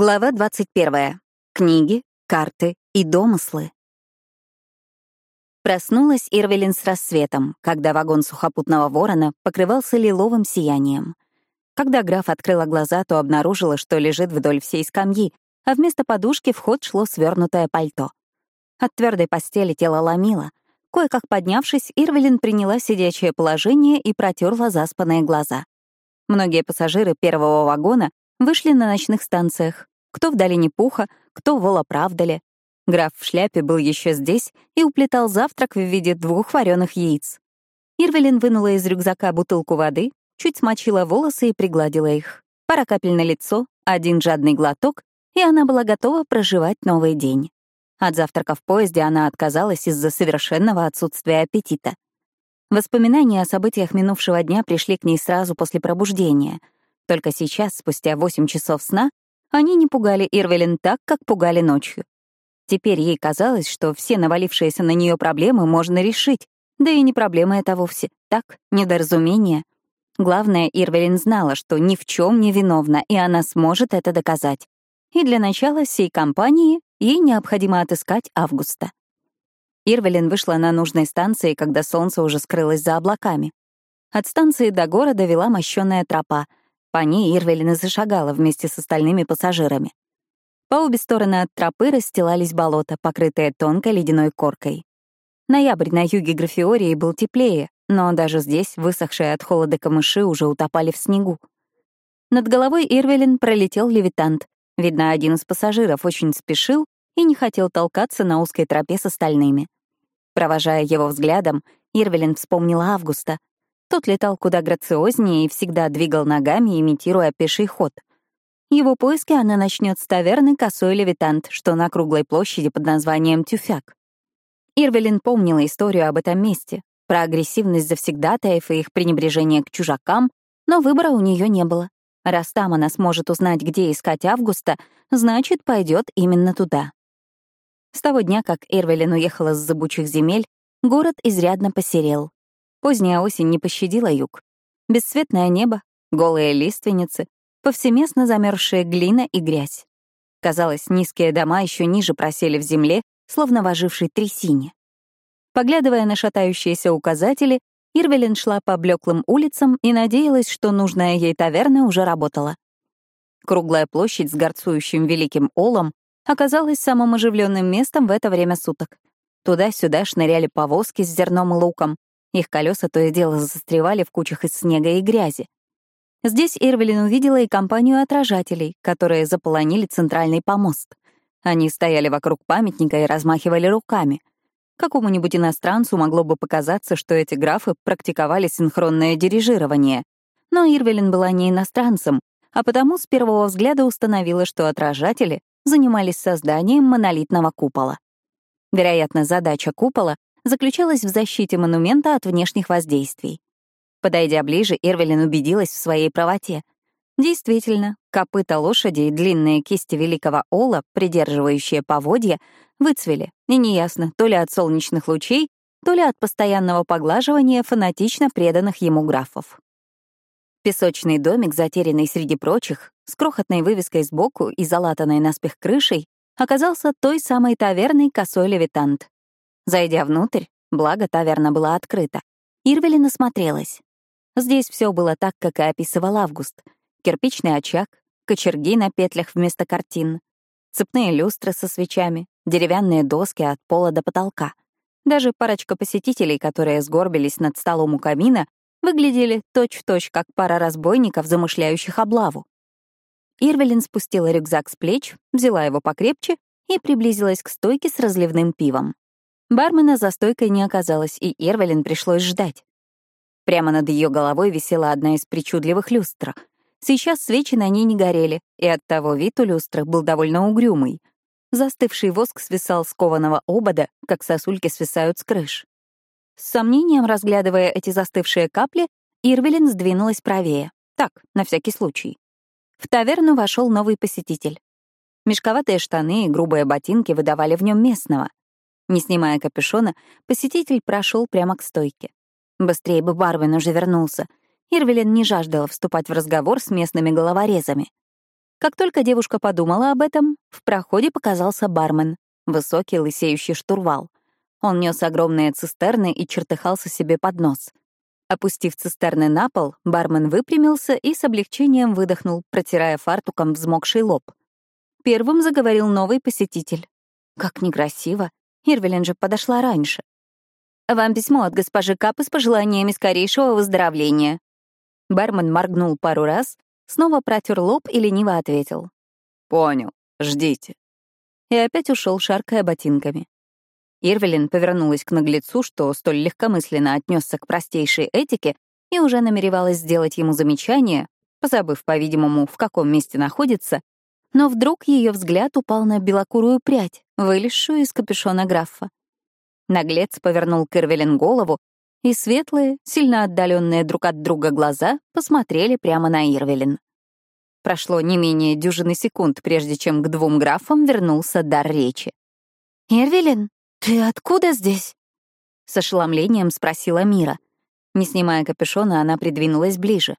Глава 21. Книги, карты и домыслы. Проснулась Ирвелин с рассветом, когда вагон сухопутного ворона покрывался лиловым сиянием. Когда граф открыла глаза, то обнаружила, что лежит вдоль всей скамьи, а вместо подушки в ход шло свернутое пальто. От твердой постели тело ломило. Кое-как поднявшись, Ирвелин приняла сидячее положение и протерла заспанные глаза. Многие пассажиры первого вагона вышли на ночных станциях, кто в долине Пуха, кто в Волоправдале. Граф в шляпе был еще здесь и уплетал завтрак в виде двух вареных яиц. Ирвелин вынула из рюкзака бутылку воды, чуть смочила волосы и пригладила их. Пара капель на лицо, один жадный глоток, и она была готова проживать новый день. От завтрака в поезде она отказалась из-за совершенного отсутствия аппетита. Воспоминания о событиях минувшего дня пришли к ней сразу после пробуждения. Только сейчас, спустя восемь часов сна, они не пугали Ирвелин так, как пугали ночью. Теперь ей казалось, что все навалившиеся на нее проблемы можно решить, да и не проблема это вовсе, так, недоразумение. Главное, Ирвелин знала, что ни в чем не виновна, и она сможет это доказать. И для начала всей компании ей необходимо отыскать Августа. Ирвелин вышла на нужной станции, когда солнце уже скрылось за облаками. От станции до города вела мощёная тропа — по ней Ирвелин и зашагала вместе с остальными пассажирами. По обе стороны от тропы расстилались болота, покрытые тонкой ледяной коркой. Ноябрь на юге Графиории был теплее, но даже здесь высохшие от холода камыши уже утопали в снегу. Над головой Ирвелин пролетел левитант. Видно, один из пассажиров очень спешил и не хотел толкаться на узкой тропе с остальными. Провожая его взглядом, Ирвелин вспомнила Августа, тот летал куда грациознее и всегда двигал ногами, имитируя пеший ход. Его поиски она начнет с таверны «Косой левитант», что на круглой площади под названием Тюфяк. Ирвелин помнила историю об этом месте, про агрессивность завсегдатаев и их пренебрежение к чужакам, но выбора у нее не было. Раз там она сможет узнать, где искать Августа, значит, пойдет именно туда. С того дня, как Ирвелин уехала с зыбучих земель, город изрядно посерел. Поздняя осень не пощадила юг. Бесцветное небо, голые лиственницы, повсеместно замерзшая глина и грязь. Казалось, низкие дома еще ниже просели в земле, словно в ожившей трясине. Поглядывая на шатающиеся указатели, Ирвелин шла по блеклым улицам и надеялась, что нужная ей таверна уже работала. Круглая площадь с горцующим великим олом оказалась самым оживленным местом в это время суток. Туда-сюда шныряли повозки с зерном и луком, их колеса то и дело застревали в кучах из снега и грязи. Здесь Ирвелин увидела и компанию отражателей, которые заполонили центральный помост. Они стояли вокруг памятника и размахивали руками. Какому-нибудь иностранцу могло бы показаться, что эти графы практиковали синхронное дирижирование. Но Ирвелин была не иностранцем, а потому с первого взгляда установила, что отражатели занимались созданием монолитного купола. Вероятно, задача купола заключалась в защите монумента от внешних воздействий. Подойдя ближе, Эрвелин убедилась в своей правоте. Действительно, копыта лошади и длинные кисти великого ола, придерживающие поводья, выцвели, и неясно, то ли от солнечных лучей, то ли от постоянного поглаживания фанатично преданных ему графов. Песочный домик, затерянный среди прочих, с крохотной вывеской сбоку и залатанной наспех крышей, оказался той самой таверной «Косой левитант», Зайдя внутрь, благо таверна была открыта, Ирвелин осмотрелась. Здесь все было так, как и описывал Август. Кирпичный очаг, кочерги на петлях вместо картин, цепные люстры со свечами, деревянные доски от пола до потолка. Даже парочка посетителей, которые сгорбились над столом у камина, выглядели точь-в-точь, точь, как пара разбойников, замышляющих облаву. Ирвелин спустила рюкзак с плеч, взяла его покрепче и приблизилась к стойке с разливным пивом. Бармена за стойкой не оказалось, и Эрвелин пришлось ждать. Прямо над ее головой висела одна из причудливых люстр. Сейчас свечи на ней не горели, и оттого вид у люстры был довольно угрюмый. Застывший воск свисал с кованого обода, как сосульки свисают с крыш. С сомнением разглядывая эти застывшие капли, Ирвелин сдвинулась правее. Так, на всякий случай. В таверну вошел новый посетитель. Мешковатые штаны и грубые ботинки выдавали в нем местного. Не снимая капюшона, посетитель прошел прямо к стойке. Быстрее бы Барвин уже вернулся. Ирвелин не жаждала вступать в разговор с местными головорезами. Как только девушка подумала об этом, в проходе показался бармен, высокий лысеющий штурвал. Он нес огромные цистерны и чертыхался себе под нос. Опустив цистерны на пол, бармен выпрямился и с облегчением выдохнул, протирая фартуком взмокший лоб. Первым заговорил новый посетитель. Как некрасиво. Ирвелин же подошла раньше. «Вам письмо от госпожи Капы с пожеланиями скорейшего выздоровления». Бармен моргнул пару раз, снова протер лоб и лениво ответил. «Понял. Ждите». И опять ушел, шаркая ботинками. Ирвелин повернулась к наглецу, что столь легкомысленно отнесся к простейшей этике, и уже намеревалась сделать ему замечание, позабыв, по-видимому, в каком месте находится, но вдруг ее взгляд упал на белокурую прядь, вылезшую из капюшона графа. Наглец повернул к Ирвелин голову, и светлые, сильно отдаленные друг от друга глаза посмотрели прямо на Ирвелин. Прошло не менее дюжины секунд, прежде чем к двум графам вернулся дар речи. «Ирвелин?» «Ты откуда здесь?» — с ошеломлением спросила Мира. Не снимая капюшона, она придвинулась ближе.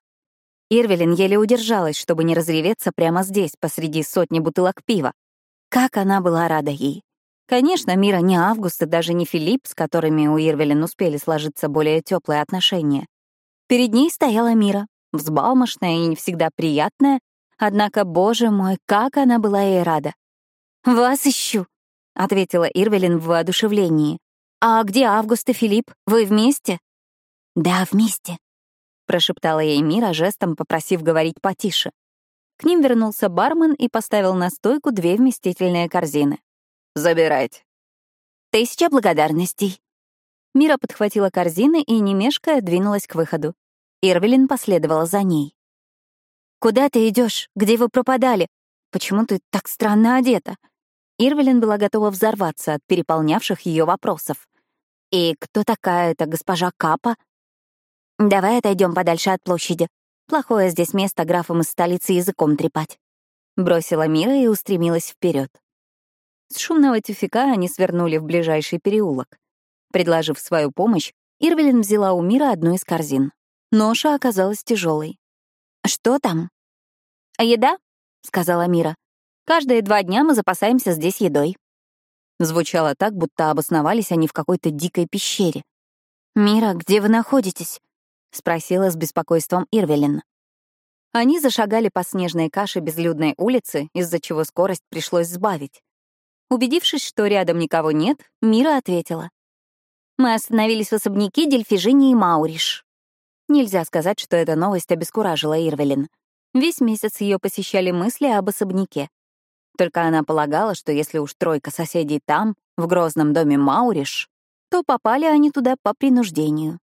Ирвелин еле удержалась, чтобы не разреветься прямо здесь, посреди сотни бутылок пива. Как она была рада ей. Конечно, Мира не Август и даже не Филипп, с которыми у Ирвелин успели сложиться более теплые отношения. Перед ней стояла Мира, взбалмошная и не всегда приятная, однако, боже мой, как она была ей рада. «Вас ищу», — ответила Ирвелин в воодушевлении. «А где Август и Филипп? Вы вместе?» «Да, вместе», — прошептала ей Мира, жестом попросив говорить потише. К ним вернулся бармен и поставил на стойку две вместительные корзины. «Забирайте». «Тысяча благодарностей». Мира подхватила корзины и, не мешкая, двинулась к выходу. Ирвелин последовала за ней. «Куда ты идешь? Где вы пропадали? Почему ты так странно одета?» Ирвелин была готова взорваться от переполнявших ее вопросов. «И кто такая эта госпожа Капа?» «Давай отойдем подальше от площади. Плохое здесь место графом из столицы языком трепать». Бросила Мира и устремилась вперед. С шумного тюфика они свернули в ближайший переулок. Предложив свою помощь, Ирвелин взяла у Мира одну из корзин. Ноша оказалась тяжелой. «Что там?» «Еда», — сказала Мира. Каждые два дня мы запасаемся здесь едой». Звучало так, будто обосновались они в какой-то дикой пещере. «Мира, где вы находитесь?» — спросила с беспокойством Ирвелин. Они зашагали по снежной каше безлюдной улицы, из-за чего скорость пришлось сбавить. Убедившись, что рядом никого нет, Мира ответила. «Мы остановились в особняке Дельфижини и Мауриш». Нельзя сказать, что эта новость обескуражила Ирвелин. Весь месяц ее посещали мысли об особняке. Только она полагала, что если уж тройка соседей там, в грозном доме Мауриш, то попали они туда по принуждению.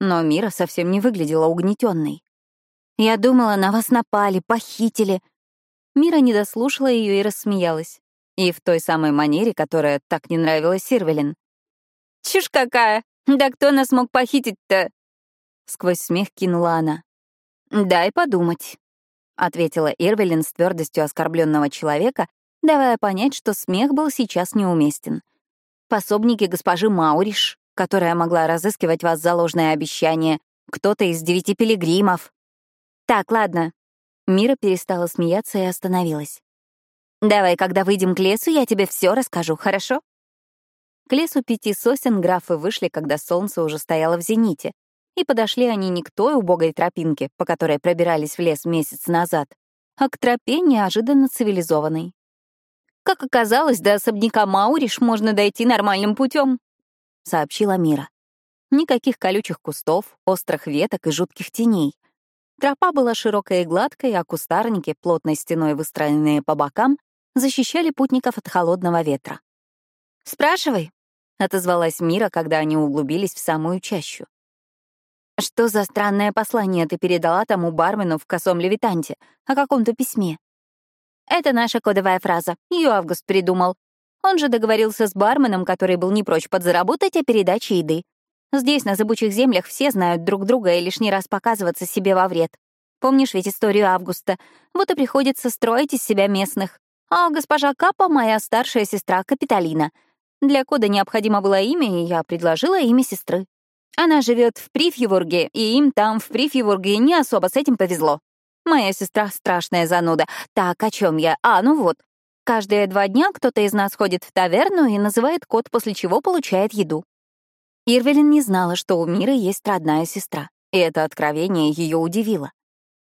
Но Мира совсем не выглядела угнетенной. «Я думала, на вас напали, похитили». Мира не дослушала ее и рассмеялась. И в той самой манере, которая так не нравилась Сирвелин. «Чушь какая! Да кто нас мог похитить-то?» Сквозь смех кинула она. «Дай подумать», — ответила Ирвелин с твердостью оскорбленного человека, давая понять, что смех был сейчас неуместен. Пособники госпожи Мауриш, которая могла разыскивать вас за ложное обещание, кто-то из девяти пилигримов. Так, ладно. Мира перестала смеяться и остановилась. Давай, когда выйдем к лесу, я тебе все расскажу, хорошо? К лесу пяти сосен графы вышли, когда солнце уже стояло в зените, и подошли они не к той убогой тропинке, по которой пробирались в лес месяц назад, а к тропе неожиданно цивилизованной. Как оказалось, до особняка Мауриш можно дойти нормальным путем, сообщила Мира. Никаких колючих кустов, острых веток и жутких теней. Тропа была широкая и гладкая, а кустарники, плотной стеной выстроенные по бокам, защищали путников от холодного ветра. «Спрашивай», — отозвалась Мира, когда они углубились в самую чащу. «Что за странное послание ты передала тому бармену в косом левитанте о каком-то письме?» Это наша кодовая фраза. Ее Август придумал. Он же договорился с барменом, который был не прочь подзаработать о передаче еды. Здесь, на зыбучих землях, все знают друг друга и лишний раз показываться себе во вред. Помнишь ведь историю Августа? Вот и приходится строить из себя местных. А госпожа Капа — моя старшая сестра Капитолина. Для кода необходимо было имя, и я предложила имя сестры. Она живет в Прифьеворге, и им там, в Прифьеворге, не особо с этим повезло. Моя сестра — страшная зануда. Так, о чем я? А, ну вот. Каждые два дня кто-то из нас ходит в таверну и называет код, после чего получает еду. Ирвелин не знала, что у Миры есть родная сестра, и это откровение ее удивило.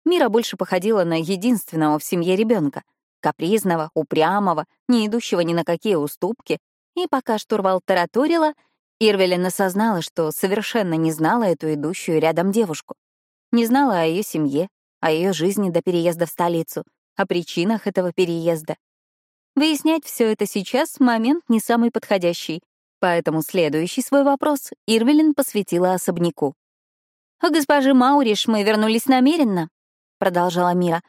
Мира больше походила на единственного в семье ребенка, капризного, упрямого, не идущего ни на какие уступки, и пока штурвал тараторила, Ирвелин осознала, что совершенно не знала эту идущую рядом девушку. Не знала о ее семье, о ее жизни до переезда в столицу, о причинах этого переезда. Выяснять все это сейчас — момент не самый подходящий, поэтому следующий свой вопрос Ирвелин посвятила особняку. «У госпожи Мауриш мы вернулись намеренно», — продолжала Мира.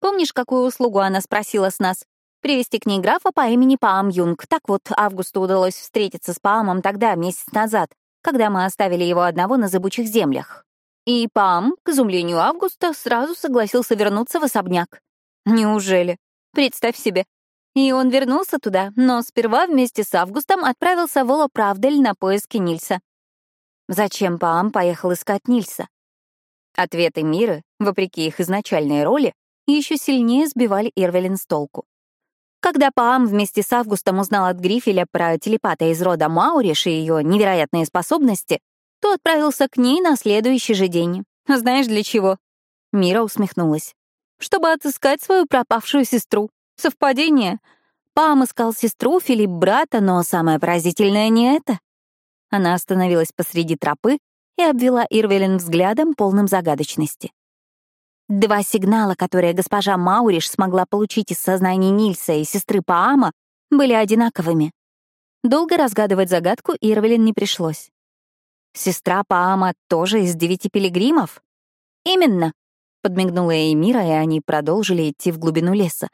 «Помнишь, какую услугу она спросила с нас? Привести к ней графа по имени Паам Юнг. Так вот, Августу удалось встретиться с Паамом тогда, месяц назад, когда мы оставили его одного на зыбучих землях. И Пам, к изумлению Августа, сразу согласился вернуться в особняк. Неужели? Представь себе. И он вернулся туда, но сперва вместе с Августом отправился в Олоправдель на поиски Нильса. Зачем Пам поехал искать Нильса? Ответы Миры, вопреки их изначальной роли, еще сильнее сбивали Ирвелин с толку. Когда Паам вместе с Августом узнал от Грифеля про телепата из рода Мауриш и ее невероятные способности, то отправился к ней на следующий же день. Знаешь, для чего?» Мира усмехнулась. «Чтобы отыскать свою пропавшую сестру. Совпадение? Пам искал сестру, Филипп — брата, но самое поразительное не это». Она остановилась посреди тропы и обвела Ирвелин взглядом, полным загадочности. Два сигнала, которые госпожа Мауриш смогла получить из сознания Нильса и сестры Паама, были одинаковыми. Долго разгадывать загадку Ирвелин не пришлось. Сестра Паама тоже из девяти пилигримов? Именно, подмигнула ей Мира, и они продолжили идти в глубину леса.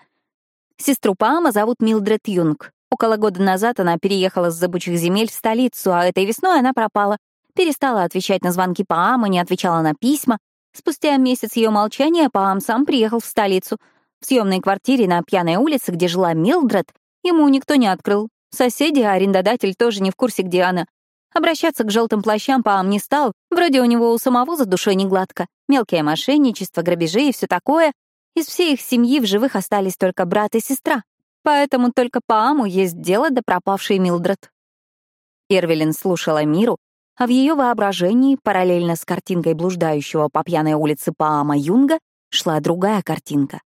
Сестру Паама зовут Милдред Юнг. Около года назад она переехала с забучих земель в столицу, а этой весной она пропала. Перестала отвечать на звонки Паама, не отвечала на письма. Спустя месяц ее молчания Паам сам приехал в столицу. В съемной квартире на пьяной улице, где жила Милдред, ему никто не открыл. Соседи, а арендодатель тоже не в курсе, где она. Обращаться к желтым плащам Паам не стал, вроде у него у самого за душой не гладко. Мелкое мошенничество, грабежи и все такое. Из всей их семьи в живых остались только брат и сестра. Поэтому только Пааму есть дело до пропавшей Милдред. Ирвелин слушала Миру, а в ее воображении, параллельно с картинкой блуждающего по пьяной улице Паама Юнга, шла другая картинка.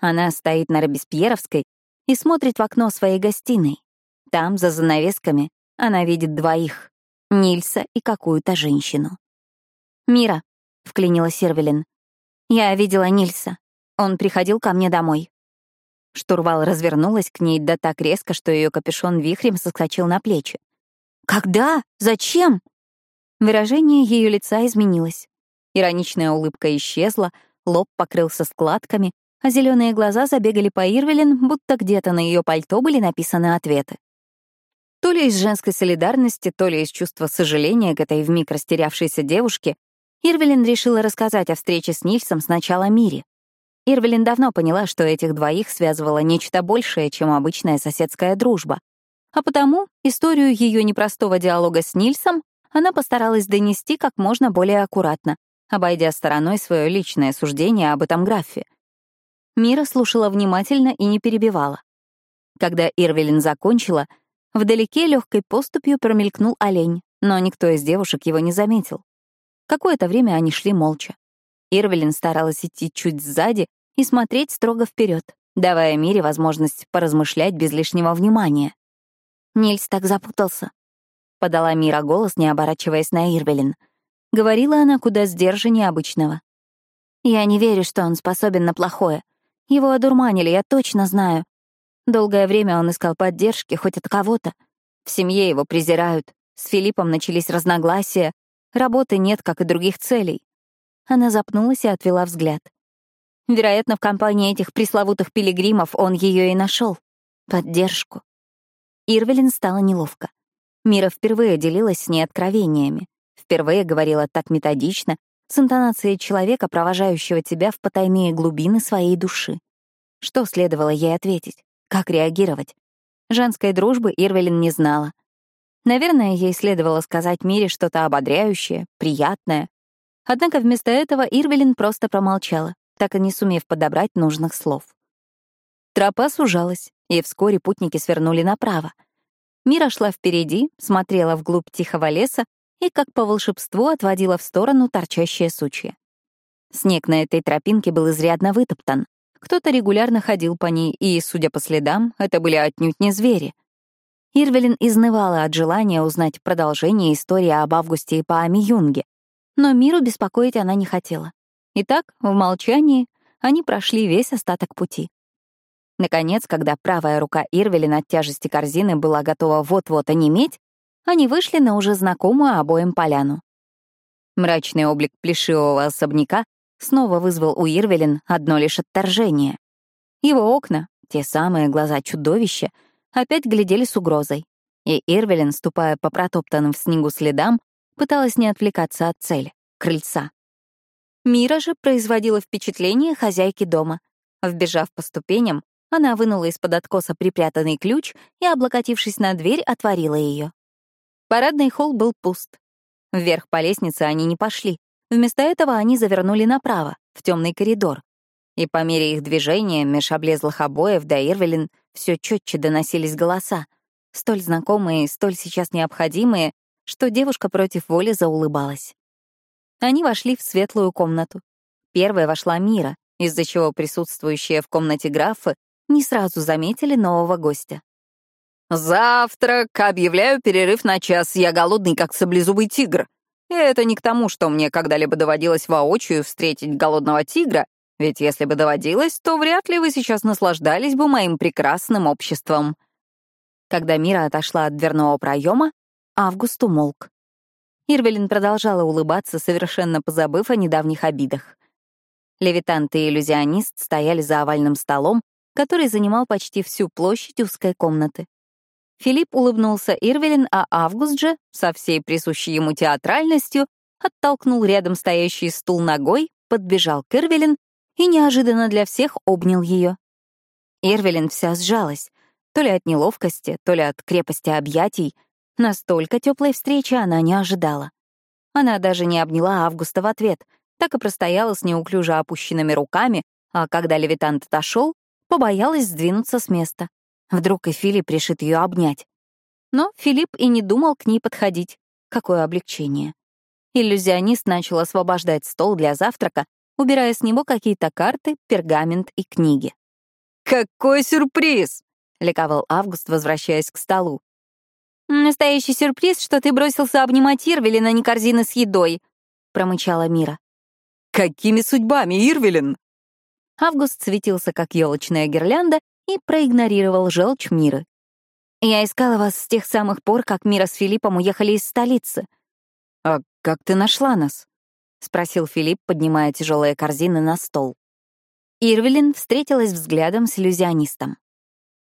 Она стоит на Робеспьеровской и смотрит в окно своей гостиной. Там, за занавесками, она видит двоих Нильса и какую-то женщину. «Мира», — вклинила Сервелин, — «я видела Нильса. Он приходил ко мне домой». Штурвал развернулась к ней да так резко, что ее капюшон вихрем соскочил на плечи. «Когда? Зачем?» Выражение ее лица изменилось. Ироничная улыбка исчезла, лоб покрылся складками, а зеленые глаза забегали по Ирвелин, будто где-то на ее пальто были написаны ответы. То ли из женской солидарности, то ли из чувства сожаления к этой вмиг растерявшейся девушке, Ирвелин решила рассказать о встрече с Нильсом сначала Мире. Ирвелин давно поняла, что этих двоих связывало нечто большее, чем обычная соседская дружба. А потому историю ее непростого диалога с Нильсом она постаралась донести как можно более аккуратно, обойдя стороной свое личное суждение об этом графе. Мира слушала внимательно и не перебивала. Когда Ирвелин закончила — Вдалеке легкой поступью промелькнул олень, но никто из девушек его не заметил. Какое-то время они шли молча. Ирвелин старалась идти чуть сзади и смотреть строго вперед, давая Мире возможность поразмышлять без лишнего внимания. «Нильс так запутался», — подала Мира голос, не оборачиваясь на Ирвелин. Говорила она куда сдержаннее обычного. «Я не верю, что он способен на плохое. Его одурманили, я точно знаю. Долгое время он искал поддержки хоть от кого-то. В семье его презирают. С Филиппом начались разногласия. Работы нет, как и других целей. Она запнулась и отвела взгляд. Вероятно, в компании этих пресловутых пилигримов он ее и нашел. Поддержку. Ирвелин стало неловко. Мира впервые делилась с ней откровениями. Впервые говорила так методично, с интонацией человека, провожающего тебя в потайные глубины своей души. Что следовало ей ответить? Как реагировать? Женской дружбы Ирвелин не знала. Наверное, ей следовало сказать Мире что-то ободряющее, приятное. Однако вместо этого Ирвелин просто промолчала, так и не сумев подобрать нужных слов. Тропа сужалась, и вскоре путники свернули направо. Мира шла впереди, смотрела вглубь тихого леса и, как по волшебству, отводила в сторону торчащие сучья. Снег на этой тропинке был изрядно вытоптан. Кто-то регулярно ходил по ней, и, судя по следам, это были отнюдь не звери. Ирвелин изнывала от желания узнать продолжение истории об Августе и Пааме Юнге, но миру беспокоить она не хотела. Итак, в молчании они прошли весь остаток пути. Наконец, когда правая рука Ирвелин от тяжести корзины была готова вот-вот онеметь, они вышли на уже знакомую обоим поляну. Мрачный облик плешивого особняка снова вызвал у Ирвелин одно лишь отторжение. Его окна, те самые глаза чудовища, опять глядели с угрозой, и Ирвелин, ступая по протоптанным в снегу следам, пыталась не отвлекаться от цели — крыльца. Мира же производила впечатление хозяйки дома. Вбежав по ступеням, она вынула из-под откоса припрятанный ключ и, облокотившись на дверь, отворила ее. Парадный холл был пуст. Вверх по лестнице они не пошли. Вместо этого они завернули направо, в темный коридор. И по мере их движения меж облезлых обоев до Ирвелин все четче доносились голоса, столь знакомые столь сейчас необходимые, что девушка против воли заулыбалась. Они вошли в светлую комнату. Первая вошла Мира, из-за чего присутствующие в комнате графы не сразу заметили нового гостя. «Завтрак! Объявляю перерыв на час. Я голодный, как саблезубый тигр. И это не к тому, что мне когда-либо доводилось воочию встретить голодного тигра, ведь если бы доводилось, то вряд ли вы сейчас наслаждались бы моим прекрасным обществом». Когда Мира отошла от дверного проема, Август умолк. Ирвелин продолжала улыбаться, совершенно позабыв о недавних обидах. Левитант и иллюзионист стояли за овальным столом, который занимал почти всю площадь узкой комнаты. Филипп улыбнулся Ирвелин, а Август же, со всей присущей ему театральностью, оттолкнул рядом стоящий стул ногой, подбежал к Ирвелин и неожиданно для всех обнял ее. Ирвелин вся сжалась, то ли от неловкости, то ли от крепости объятий. Настолько теплой встречи она не ожидала. Она даже не обняла Августа в ответ, так и простояла с неуклюже опущенными руками, а когда левитант отошел, побоялась сдвинуться с места. Вдруг и Филипп решит ее обнять. Но Филипп и не думал к ней подходить. Какое облегчение. Иллюзионист начал освобождать стол для завтрака, убирая с него какие-то карты, пергамент и книги. «Какой сюрприз!» — ликовал Август, возвращаясь к столу. «Настоящий сюрприз, что ты бросился обнимать Ирвелина, а не корзины с едой», — промычала Мира. «Какими судьбами, Ирвелин?» Август светился, как елочная гирлянда, и проигнорировал желчь Миры. «Я искала вас с тех самых пор, как Мира с Филиппом уехали из столицы». «А как ты нашла нас?» — спросил Филипп, поднимая тяжелые корзины на стол. Ирвелин встретилась взглядом с иллюзионистом.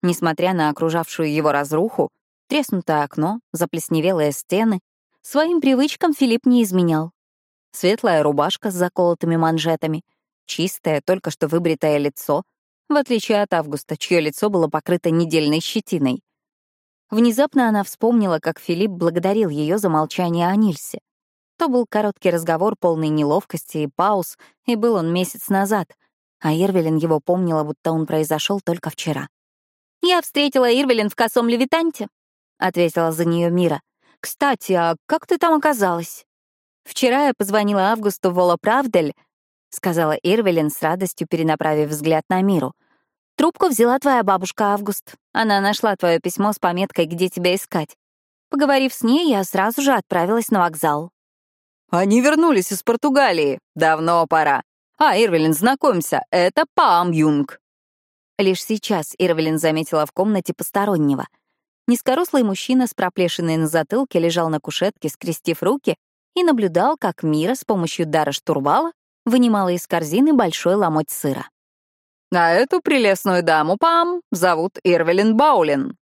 Несмотря на окружавшую его разруху, треснутое окно, заплесневелые стены, своим привычкам Филипп не изменял. Светлая рубашка с заколотыми манжетами, чистое, только что выбритое лицо — в отличие от Августа, чье лицо было покрыто недельной щетиной. Внезапно она вспомнила, как Филипп благодарил ее за молчание о Нильсе. То был короткий разговор, полный неловкости и пауз, и был он месяц назад, а Ирвелин его помнила, будто он произошел только вчера. «Я встретила Ирвелин в косом левитанте», — ответила за нее Мира. «Кстати, а как ты там оказалась?» Вчера я позвонила Августу Волоправдель — сказала Ирвелин с радостью, перенаправив взгляд на миру. «Трубку взяла твоя бабушка Август. Она нашла твое письмо с пометкой, где тебя искать. Поговорив с ней, я сразу же отправилась на вокзал». «Они вернулись из Португалии. Давно пора. А, Ирвелин, знакомься, это Пам Юнг». Лишь сейчас Ирвелин заметила в комнате постороннего. Низкорослый мужчина с проплешиной на затылке лежал на кушетке, скрестив руки, и наблюдал, как Мира с помощью дара штурвала вынимала из корзины большой ломоть сыра. «А эту прелестную даму, Пам, зовут Ирвелин Баулин».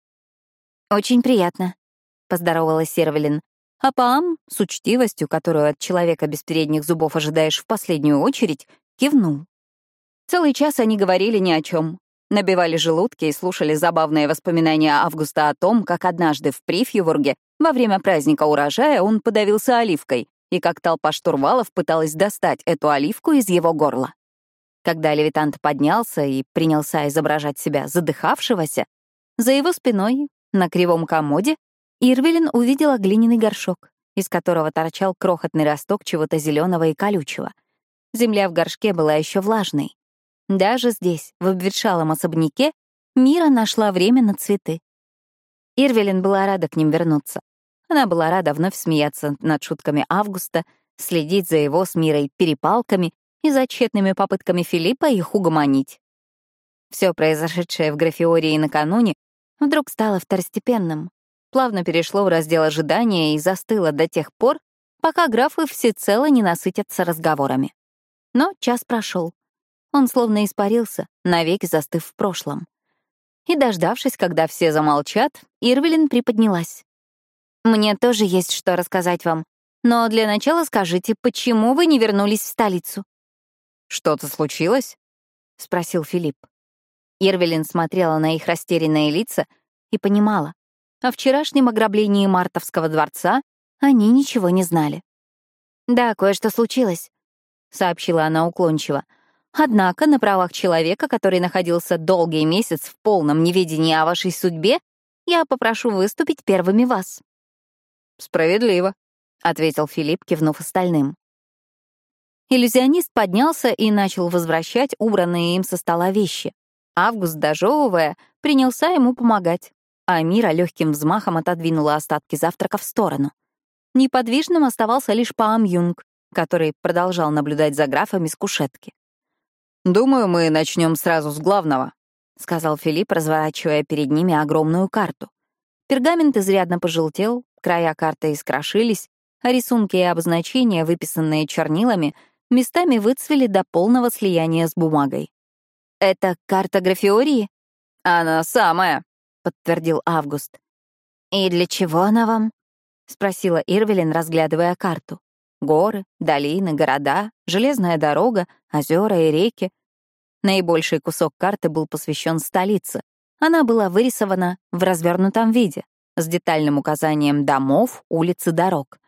«Очень приятно», — поздоровалась Ирвелин. А Пам, с учтивостью, которую от человека без передних зубов ожидаешь в последнюю очередь, кивнул. Целый час они говорили ни о чем, набивали желудки и слушали забавные воспоминания Августа о том, как однажды в Прифьюворге во время праздника урожая он подавился оливкой, и как толпа штурвалов пыталась достать эту оливку из его горла. Когда левитант поднялся и принялся изображать себя задыхавшегося, за его спиной, на кривом комоде, Ирвелин увидела глиняный горшок, из которого торчал крохотный росток чего-то зеленого и колючего. Земля в горшке была еще влажной. Даже здесь, в обветшалом особняке, Мира нашла время на цветы. Ирвелин была рада к ним вернуться. Она была рада вновь смеяться над шутками Августа, следить за его с Мирой перепалками и за тщетными попытками Филиппа их угомонить. Все произошедшее в Графиории накануне вдруг стало второстепенным, плавно перешло в раздел ожидания и застыло до тех пор, пока графы всецело не насытятся разговорами. Но час прошел. Он словно испарился, навеки застыв в прошлом. И, дождавшись, когда все замолчат, Ирвелин приподнялась. «Мне тоже есть что рассказать вам, но для начала скажите, почему вы не вернулись в столицу?» «Что-то случилось?» — спросил Филипп. Ирвелин смотрела на их растерянные лица и понимала. О вчерашнем ограблении Мартовского дворца они ничего не знали. «Да, кое-что случилось», — сообщила она уклончиво. «Однако на правах человека, который находился долгий месяц в полном неведении о вашей судьбе, я попрошу выступить первыми вас». «Справедливо», — ответил Филипп, кивнув остальным. Иллюзионист поднялся и начал возвращать убранные им со стола вещи. Август, дожевывая, принялся ему помогать, а Мира легким взмахом отодвинула остатки завтрака в сторону. Неподвижным оставался лишь Паам Юнг, который продолжал наблюдать за графами с кушетки. «Думаю, мы начнем сразу с главного», — сказал Филипп, разворачивая перед ними огромную карту. Пергамент изрядно пожелтел, края карты искрошились, а рисунки и обозначения, выписанные чернилами, местами выцвели до полного слияния с бумагой. «Это карта Графиории?» «Она самая», — подтвердил Август. «И для чего она вам?» — спросила Ирвелин, разглядывая карту. Горы, долины, города, железная дорога, озера и реки. Наибольший кусок карты был посвящен столице. Она была вырисована в развернутом виде, с детальным указанием домов, улиц и дорог.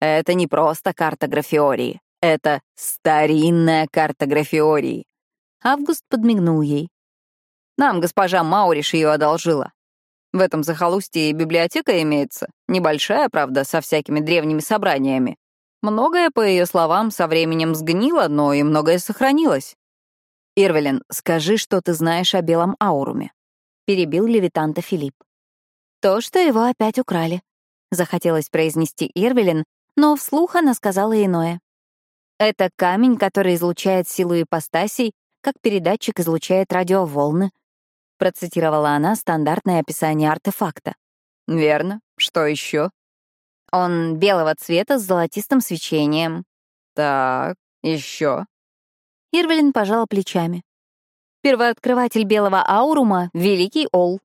«Это не просто карта Графиории. Это старинная карта Графиории. Август подмигнул ей. Нам госпожа Мауриш ее одолжила. В этом захолустье и библиотека имеется. Небольшая, правда, со всякими древними собраниями. Многое, по ее словам, со временем сгнило, но и многое сохранилось. «Ирвелин, скажи, что ты знаешь о белом ауруме», — перебил левитанта Филипп. «То, что его опять украли», — захотелось произнести Ирвелин, но вслух она сказала иное. Это камень, который излучает силу ипостасей, как передатчик излучает радиоволны. Процитировала она стандартное описание артефакта. Верно. Что еще? Он белого цвета с золотистым свечением. Так, еще. Ирвелин пожала плечами. Первооткрыватель белого аурума — Великий Ол.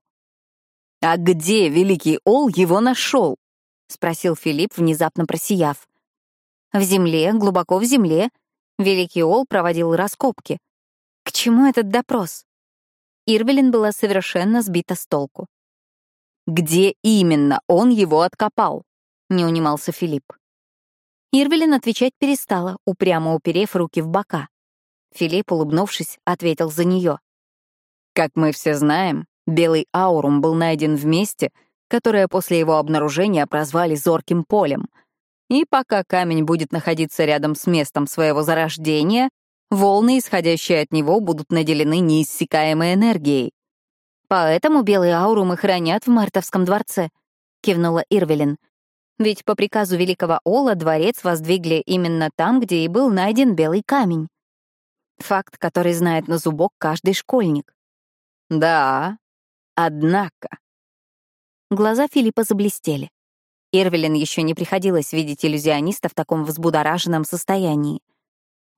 «А где Великий Ол его нашел?» — спросил Филипп, внезапно просияв. В земле, глубоко в земле, Великий Ол проводил раскопки. К чему этот допрос? Ирвелин была совершенно сбита с толку. «Где именно он его откопал?» — не унимался Филипп. Ирвелин отвечать перестала, упрямо уперев руки в бока. Филипп, улыбнувшись, ответил за нее. «Как мы все знаем, белый аурум был найден в месте, которое после его обнаружения прозвали Зорким полем — и пока камень будет находиться рядом с местом своего зарождения, волны, исходящие от него, будут наделены неиссякаемой энергией. «Поэтому белые аурумы хранят в Мартовском дворце», — кивнула Ирвелин. «Ведь по приказу великого Ола дворец воздвигли именно там, где и был найден белый камень. Факт, который знает на зубок каждый школьник». «Да, однако...» Глаза Филиппа заблестели. Ирвелин еще не приходилось видеть иллюзиониста в таком взбудораженном состоянии.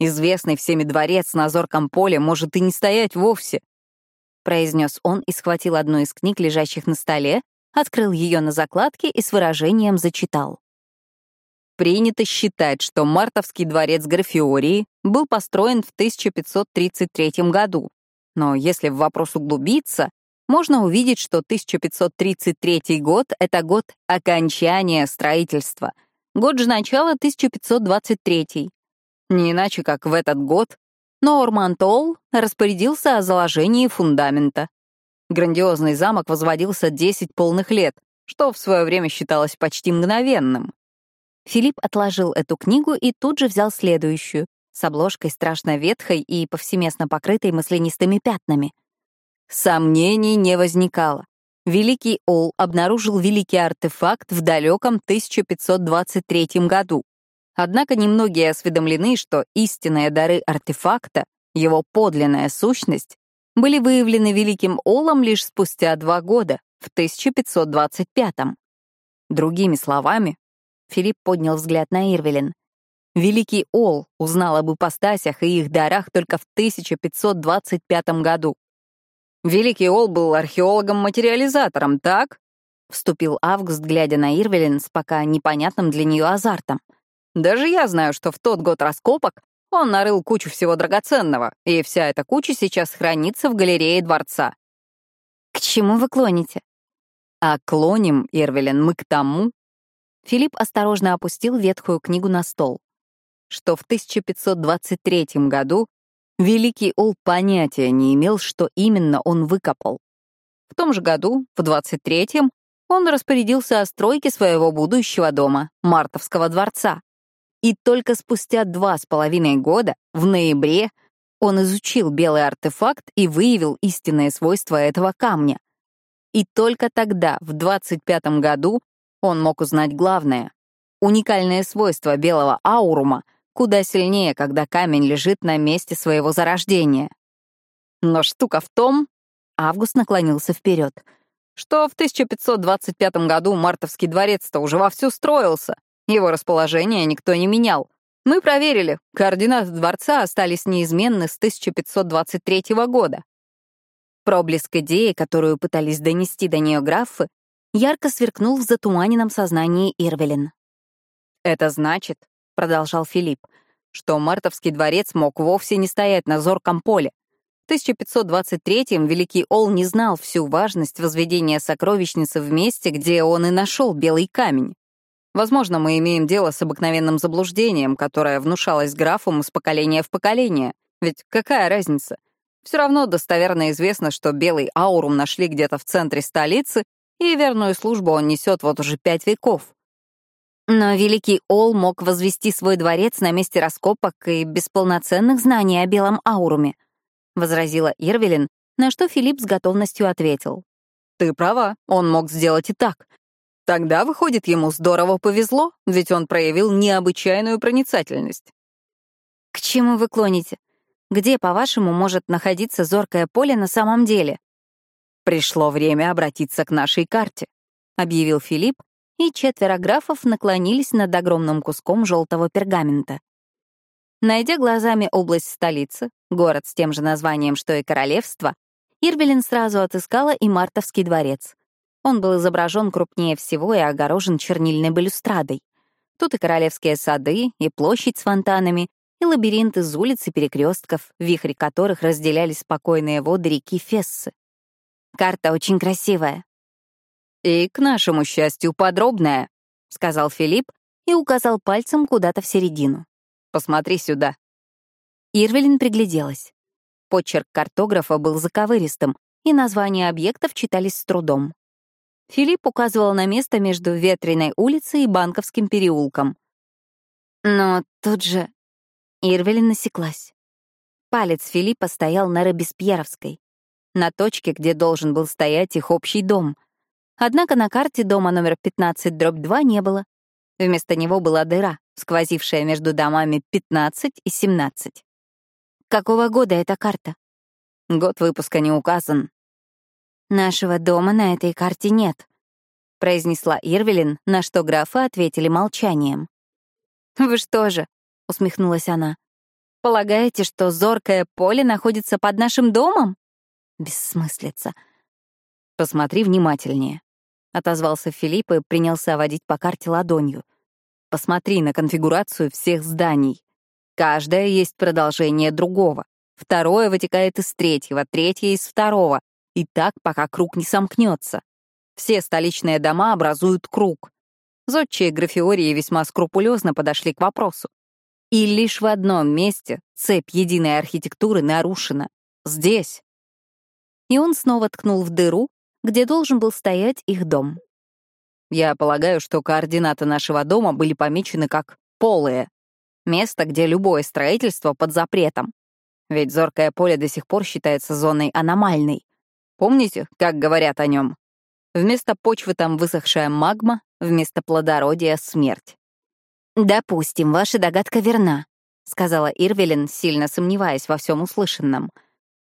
«Известный всеми дворец на зорком поле может и не стоять вовсе», — произнес он и схватил одну из книг, лежащих на столе, открыл ее на закладке и с выражением зачитал. Принято считать, что Мартовский дворец Графиории был построен в 1533 году. Но если в вопрос углубиться, можно увидеть, что 1533 год — это год окончания строительства, год же начала 1523. Не иначе, как в этот год Норман Толл распорядился о заложении фундамента. Грандиозный замок возводился 10 полных лет, что в свое время считалось почти мгновенным. Филипп отложил эту книгу и тут же взял следующую, с обложкой страшно ветхой и повсеместно покрытой маслянистыми пятнами. Сомнений не возникало. Великий Ол обнаружил великий артефакт в далеком 1523 году. Однако немногие осведомлены, что истинные дары артефакта, его подлинная сущность, были выявлены Великим Олом лишь спустя два года, в 1525 -м. Другими словами, Филипп поднял взгляд на Ирвелин. Великий Ол узнал об ипостасях и их дарах только в 1525 году. Великий Ол был археологом-материализатором, так? Вступил Август, глядя на Ирвелин с пока непонятным для нее азартом. Даже я знаю, что в тот год раскопок он нарыл кучу всего драгоценного, и вся эта куча сейчас хранится в галерее дворца. К чему вы клоните? А клоним, Ирвелин, мы к тому, Филипп осторожно опустил ветхую книгу на стол, что в 1523 году Великий Ол понятия не имел, что именно он выкопал. В том же году, в 23-м, он распорядился о стройке своего будущего дома, Мартовского дворца. И только спустя два с половиной года, в ноябре, он изучил белый артефакт и выявил истинные свойства этого камня. И только тогда, в 25 году, он мог узнать главное. Уникальное свойство белого аурума куда сильнее, когда камень лежит на месте своего зарождения. Но штука в том, Август наклонился вперед, что в 1525 году Мартовский дворец-то уже вовсю строился, его расположение никто не менял. Мы проверили, координаты дворца остались неизменны с 1523 года. Проблеск идеи, которую пытались донести до нее графы, ярко сверкнул в затуманенном сознании Ирвелин. «Это значит», — продолжал Филипп, что Мартовский дворец мог вовсе не стоять на зорком поле. В 1523-м Великий Ол не знал всю важность возведения сокровищницы в месте, где он и нашел белый камень. Возможно, мы имеем дело с обыкновенным заблуждением, которое внушалось графом из поколения в поколение. Ведь какая разница? Все равно достоверно известно, что белый аурум нашли где-то в центре столицы, и верную службу он несет вот уже пять веков. Но великий Ол мог возвести свой дворец на месте раскопок и без полноценных знаний о белом ауруме, — возразила Ирвелин, на что Филипп с готовностью ответил. «Ты права, он мог сделать и так. Тогда, выходит, ему здорово повезло, ведь он проявил необычайную проницательность». «К чему вы клоните? Где, по-вашему, может находиться зоркое поле на самом деле?» «Пришло время обратиться к нашей карте», — объявил Филипп, и четверо графов наклонились над огромным куском желтого пергамента. Найдя глазами область столицы, город с тем же названием, что и королевство, Ирбелин сразу отыскала и Мартовский дворец. Он был изображен крупнее всего и огорожен чернильной балюстрадой. Тут и королевские сады, и площадь с фонтанами, и лабиринт из улиц и перекрестков, вихри которых разделяли спокойные воды реки Фессы. Карта очень красивая. И, к нашему счастью, подробная, сказал Филипп и указал пальцем куда-то в середину. Посмотри сюда. Ирвелин пригляделась. Почерк картографа был заковыристым, и названия объектов читались с трудом. Филипп указывал на место между Ветреной улицей и Банковским переулком. Но тут же Ирвелин насеклась. Палец Филиппа стоял на Робеспьеровской на точке, где должен был стоять их общий дом. Однако на карте дома номер 15 дробь 2 не было. Вместо него была дыра, сквозившая между домами 15 и 17. Какого года эта карта? Год выпуска не указан. Нашего дома на этой карте нет, произнесла Ирвелин, на что графы ответили молчанием. Вы что же, усмехнулась она, полагаете, что зоркое поле находится под нашим домом? Бессмыслица. «Посмотри внимательнее», — отозвался Филипп и принялся водить по карте ладонью. «Посмотри на конфигурацию всех зданий. Каждое есть продолжение другого. Второе вытекает из третьего, третье — из второго. И так, пока круг не сомкнется. Все столичные дома образуют круг. Зодчие графиории весьма скрупулезно подошли к вопросу. И лишь в одном месте цепь единой архитектуры нарушена. Здесь. И он снова ткнул в дыру, где должен был стоять их дом. Я полагаю, что координаты нашего дома были помечены как «полые». Место, где любое строительство под запретом. Ведь зоркое поле до сих пор считается зоной аномальной. Помните, как говорят о нем? Вместо почвы там высохшая магма, вместо плодородия — смерть. «Допустим, ваша догадка верна», — сказала Ирвелин, сильно сомневаясь во всем услышанном.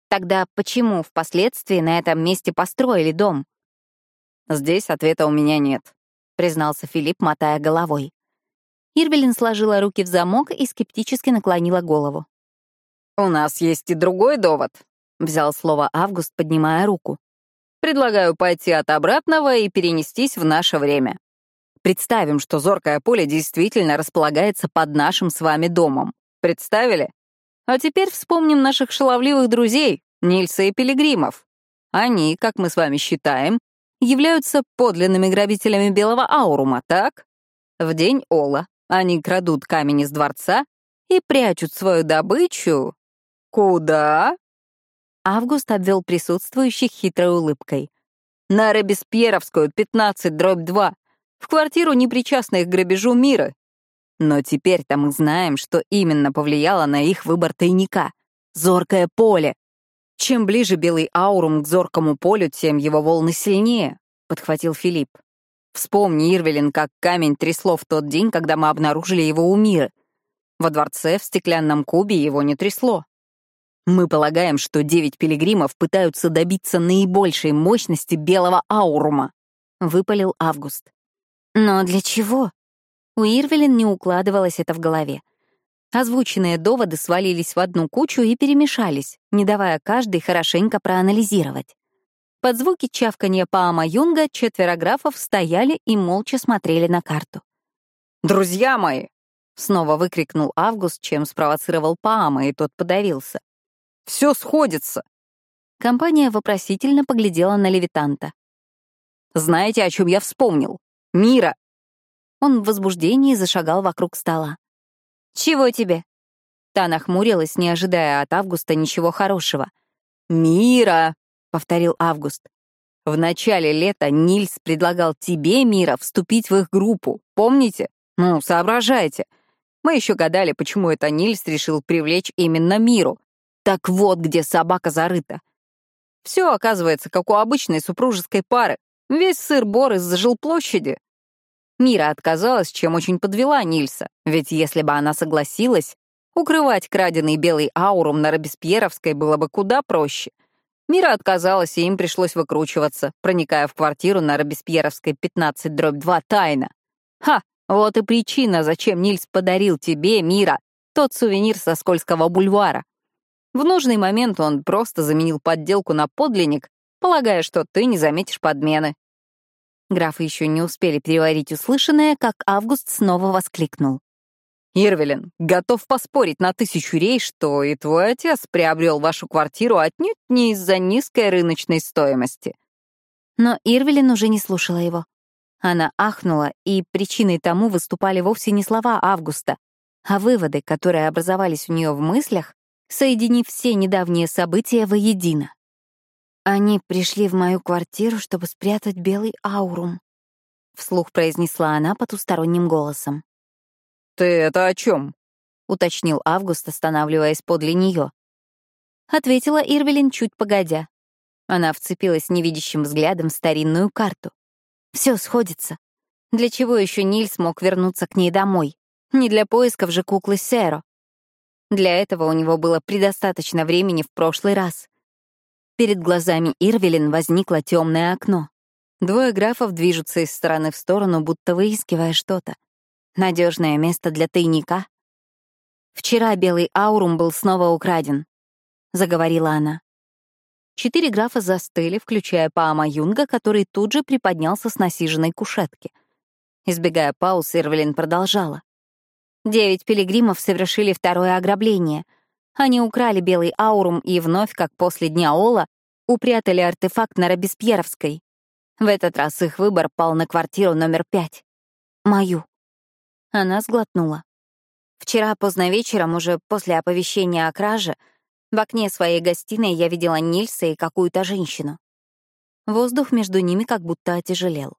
«Тогда почему впоследствии на этом месте построили дом?» «Здесь ответа у меня нет», — признался Филипп, мотая головой. Ирвелин сложила руки в замок и скептически наклонила голову. «У нас есть и другой довод», — взял слово Август, поднимая руку. «Предлагаю пойти от обратного и перенестись в наше время. Представим, что зоркое поле действительно располагается под нашим с вами домом. Представили? А теперь вспомним наших шаловливых друзей, Нильса и Пилигримов. Они, как мы с вами считаем, являются подлинными грабителями Белого Аурума, так? В день Ола они крадут камень из дворца и прячут свою добычу «Куда?» Август обвел присутствующих хитрой улыбкой. «На Робеспьеровскую, 15, дробь 2, в квартиру непричастных к грабежу мира. Но теперь-то мы знаем, что именно повлияло на их выбор тайника. Зоркое поле. Чем ближе белый аурум к зоркому полю, тем его волны сильнее», — подхватил Филипп. «Вспомни, Ирвелин, как камень трясло в тот день, когда мы обнаружили его у мира. Во дворце в стеклянном кубе его не трясло. Мы полагаем, что девять пилигримов пытаются добиться наибольшей мощности белого аурума», — выпалил Август. «Но для чего?» У Ирвелин не укладывалось это в голове. Озвученные доводы свалились в одну кучу и перемешались, не давая каждый хорошенько проанализировать. Под звуки чавканья Паама Юнга четверо графов стояли и молча смотрели на карту. «Друзья мои!» — снова выкрикнул Август, чем спровоцировал Паама, и тот подавился. Все сходится. Компания вопросительно поглядела на левитанта. «Знаете, о чем я вспомнил? Мира!» Он в возбуждении зашагал вокруг стола. «Чего тебе?» Та нахмурилась, не ожидая от Августа ничего хорошего. «Мира!» — повторил Август. «В начале лета Нильс предлагал тебе, Мира, вступить в их группу. Помните? Ну, соображайте. Мы еще гадали, почему это Нильс решил привлечь именно Миру. Так вот, где собака зарыта. Все оказывается, как у обычной супружеской пары. Весь сыр-бор из-за жилплощади. Мира отказалась, чем очень подвела Нильса, ведь если бы она согласилась, укрывать краденый белый аурум на Робеспьеровской было бы куда проще. Мира отказалась, и им пришлось выкручиваться, проникая в квартиру на Робеспьеровской 15-2 тайно. Ха, вот и причина, зачем Нильс подарил тебе, Мира, тот сувенир со Скользкого бульвара. В нужный момент он просто заменил подделку на подлинник, полагая, что ты не заметишь подмены. Графы еще не успели переварить услышанное, как Август снова воскликнул. «Ирвелин, готов поспорить на тысячу рей, что и твой отец приобрел вашу квартиру отнюдь не из-за низкой рыночной стоимости». Но Ирвелин уже не слушала его. Она ахнула, и причиной тому выступали вовсе не слова Августа, а выводы, которые образовались у нее в мыслях, соединив все недавние события воедино. «Они пришли в мою квартиру, чтобы спрятать белый аурум», — вслух произнесла она потусторонним голосом. «Ты это о чем? уточнил Август, останавливаясь подле нее. Ответила Ирвелин чуть погодя. Она вцепилась невидящим взглядом в старинную карту. Все сходится. Для чего еще Ниль смог вернуться к ней домой? Не для поисков же куклы Сэро. Для этого у него было предостаточно времени в прошлый раз. Перед глазами Ирвелин возникло темное окно. Двое графов движутся из стороны в сторону, будто выискивая что-то. Надежное место для тайника. «Вчера белый аурум был снова украден», — заговорила она. Четыре графа застыли, включая Паама Юнга, который тут же приподнялся с насиженной кушетки. Избегая пауз, Ирвелин продолжала. Девять пилигримов совершили второе ограбление. Они украли белый аурум и вновь, как после Дня Ола, упрятали артефакт на Робеспьеровской. В этот раз их выбор пал на квартиру номер пять. Мою. Она сглотнула. Вчера поздно вечером, уже после оповещения о краже, в окне своей гостиной я видела Нильса и какую-то женщину. Воздух между ними как будто отяжелел.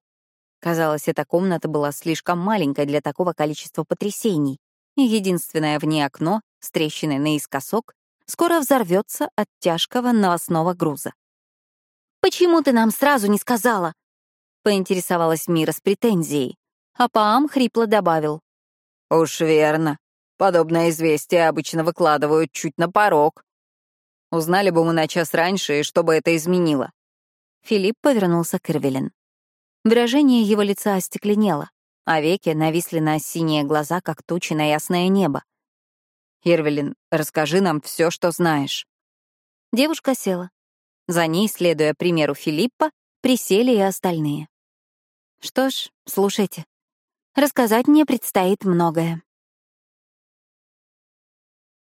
Казалось, эта комната была слишком маленькой для такого количества потрясений, и единственное в ней окно, с трещиной наискосок, скоро взорвется от тяжкого новостного груза. «Почему ты нам сразу не сказала?» — поинтересовалась Мира с претензией, а Паам хрипло добавил. «Уж верно. Подобное известие обычно выкладывают чуть на порог. Узнали бы мы на час раньше, и что бы это изменило?» Филипп повернулся к Ирвелин. Выражение его лица остекленело, а веки нависли на синие глаза, как тучи на ясное небо. «Ирвелин, расскажи нам все, что знаешь». Девушка села. За ней, следуя примеру Филиппа, присели и остальные. Что ж, слушайте. Рассказать мне предстоит многое.